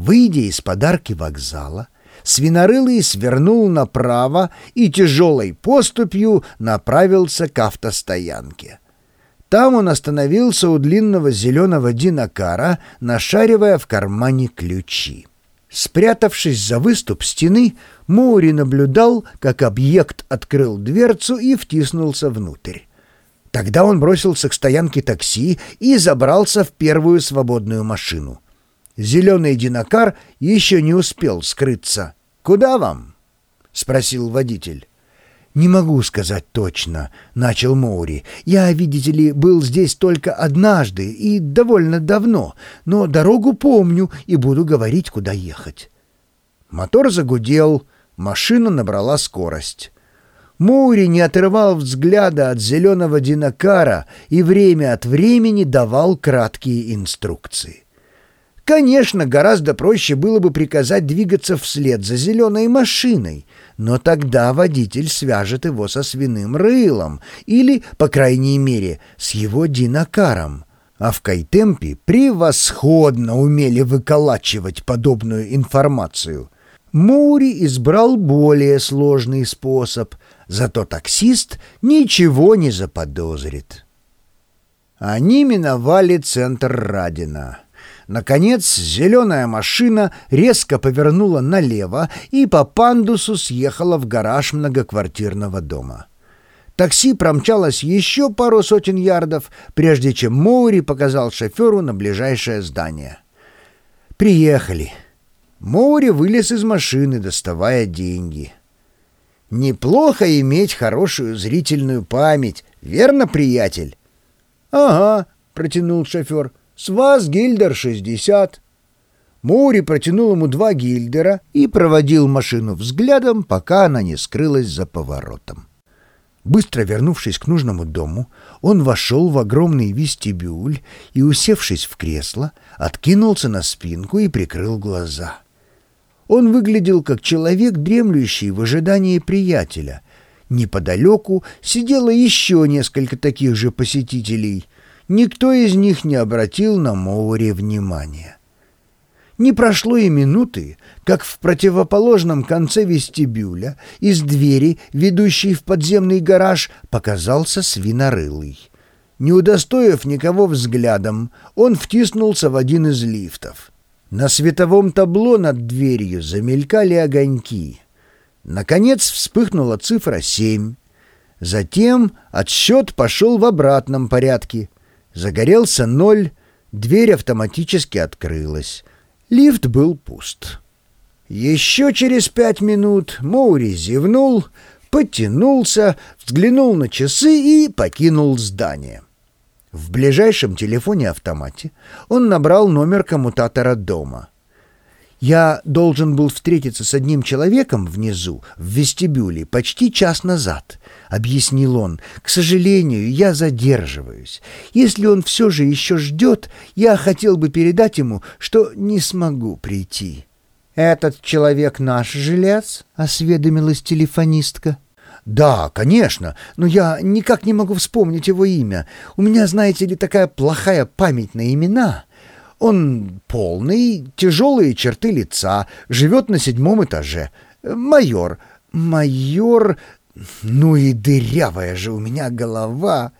Выйдя из подарки вокзала, Свинорылый свернул направо и тяжелой поступью направился к автостоянке. Там он остановился у длинного зеленого динокара, нашаривая в кармане ключи. Спрятавшись за выступ стены, Моури наблюдал, как объект открыл дверцу и втиснулся внутрь. Тогда он бросился к стоянке такси и забрался в первую свободную машину. Зеленый динокар еще не успел скрыться. «Куда вам?» — спросил водитель. «Не могу сказать точно», — начал Моури. «Я, видите ли, был здесь только однажды и довольно давно, но дорогу помню и буду говорить, куда ехать». Мотор загудел, машина набрала скорость. Моури не отрывал взгляда от зеленого динокара и время от времени давал краткие инструкции. Конечно, гораздо проще было бы приказать двигаться вслед за зеленой машиной, но тогда водитель свяжет его со свиным рылом или, по крайней мере, с его динокаром. А в Кайтемпе превосходно умели выколачивать подобную информацию. Мури избрал более сложный способ, зато таксист ничего не заподозрит. Они миновали центр Радина. Наконец, зеленая машина резко повернула налево и по пандусу съехала в гараж многоквартирного дома. Такси промчалось еще пару сотен ярдов, прежде чем Моури показал шоферу на ближайшее здание. «Приехали». Моури вылез из машины, доставая деньги. «Неплохо иметь хорошую зрительную память, верно, приятель?» «Ага», — протянул шофер. С вас гильдер 60. Мури протянул ему два гильдера и проводил машину взглядом, пока она не скрылась за поворотом. Быстро вернувшись к нужному дому, он вошел в огромный вестибюль и, усевшись в кресло, откинулся на спинку и прикрыл глаза. Он выглядел как человек, дремлющий в ожидании приятеля. Неподалеку сидело еще несколько таких же посетителей — Никто из них не обратил на Моури внимания. Не прошло и минуты, как в противоположном конце вестибюля из двери, ведущей в подземный гараж, показался свинорылый. Не удостоив никого взглядом, он втиснулся в один из лифтов. На световом табло над дверью замелькали огоньки. Наконец вспыхнула цифра семь. Затем отсчет пошел в обратном порядке — Загорелся ноль, дверь автоматически открылась. Лифт был пуст. Еще через пять минут Моури зевнул, потянулся, взглянул на часы и покинул здание. В ближайшем телефоне-автомате он набрал номер коммутатора дома. Я должен был встретиться с одним человеком внизу, в вестибюле, почти час назад, — объяснил он. К сожалению, я задерживаюсь. Если он все же еще ждет, я хотел бы передать ему, что не смогу прийти. — Этот человек наш жилец? — осведомилась телефонистка. «Да, конечно, но я никак не могу вспомнить его имя. У меня, знаете ли, такая плохая память на имена». Он полный, тяжелые черты лица, живет на седьмом этаже. Майор. Майор... Ну и дырявая же у меня голова.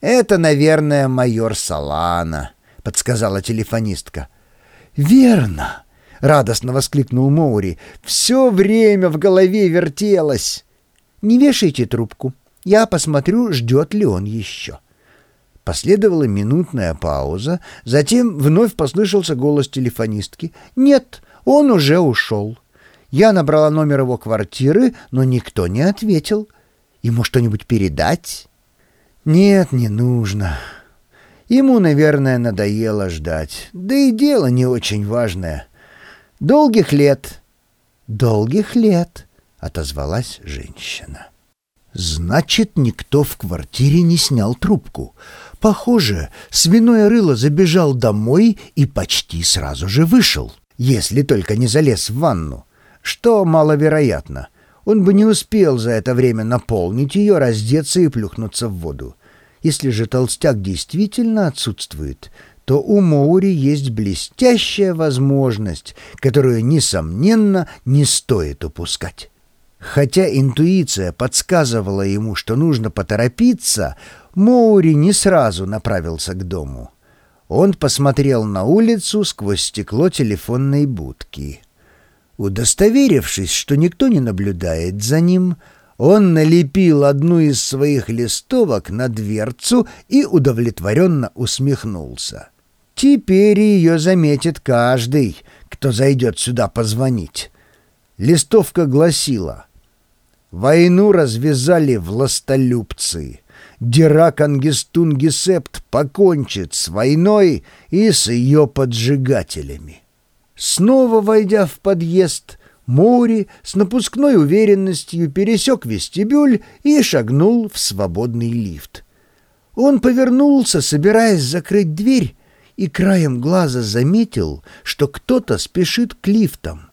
Это, наверное, майор Салана, подсказала телефонистка. Верно, радостно воскликнул Моури. Все время в голове вертелось. Не вешайте трубку. Я посмотрю, ждет ли он еще. Последовала минутная пауза, затем вновь послышался голос телефонистки. «Нет, он уже ушел». Я набрала номер его квартиры, но никто не ответил. Ему что-нибудь передать? Нет, не нужно. Ему, наверное, надоело ждать. Да и дело не очень важное. Долгих лет. Долгих лет, отозвалась женщина. Значит, никто в квартире не снял трубку. Похоже, свиное рыло забежал домой и почти сразу же вышел, если только не залез в ванну, что маловероятно. Он бы не успел за это время наполнить ее, раздеться и плюхнуться в воду. Если же толстяк действительно отсутствует, то у Моури есть блестящая возможность, которую, несомненно, не стоит упускать. Хотя интуиция подсказывала ему, что нужно поторопиться, Моури не сразу направился к дому. Он посмотрел на улицу сквозь стекло телефонной будки. Удостоверившись, что никто не наблюдает за ним, он налепил одну из своих листовок на дверцу и удовлетворенно усмехнулся. Теперь ее заметит каждый, кто зайдет сюда позвонить. Листовка гласила «Войну развязали властолюбцы. Дирак Ангестунгисепт покончит с войной и с ее поджигателями». Снова войдя в подъезд, Мори с напускной уверенностью пересек вестибюль и шагнул в свободный лифт. Он повернулся, собираясь закрыть дверь, и краем глаза заметил, что кто-то спешит к лифтам.